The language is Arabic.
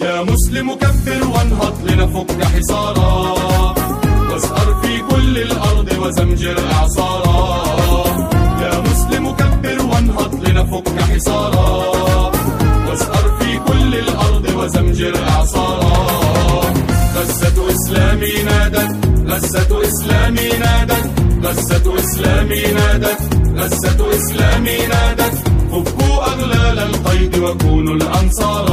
يا مسلم كبر وانهض لنفك حصارا. واسهر في كل الأرض وزمجر إعصارا. يا مسلم كبر وانهض لنفك حصارا. واسهر في كل الأرض وزمجر إعصارا. غزة إسلامي نادت غزة إسلامي نادت غزة إسلامي نادت غزة إسلامي نادت. فكوا أغلال القيد وكونوا الأنصارا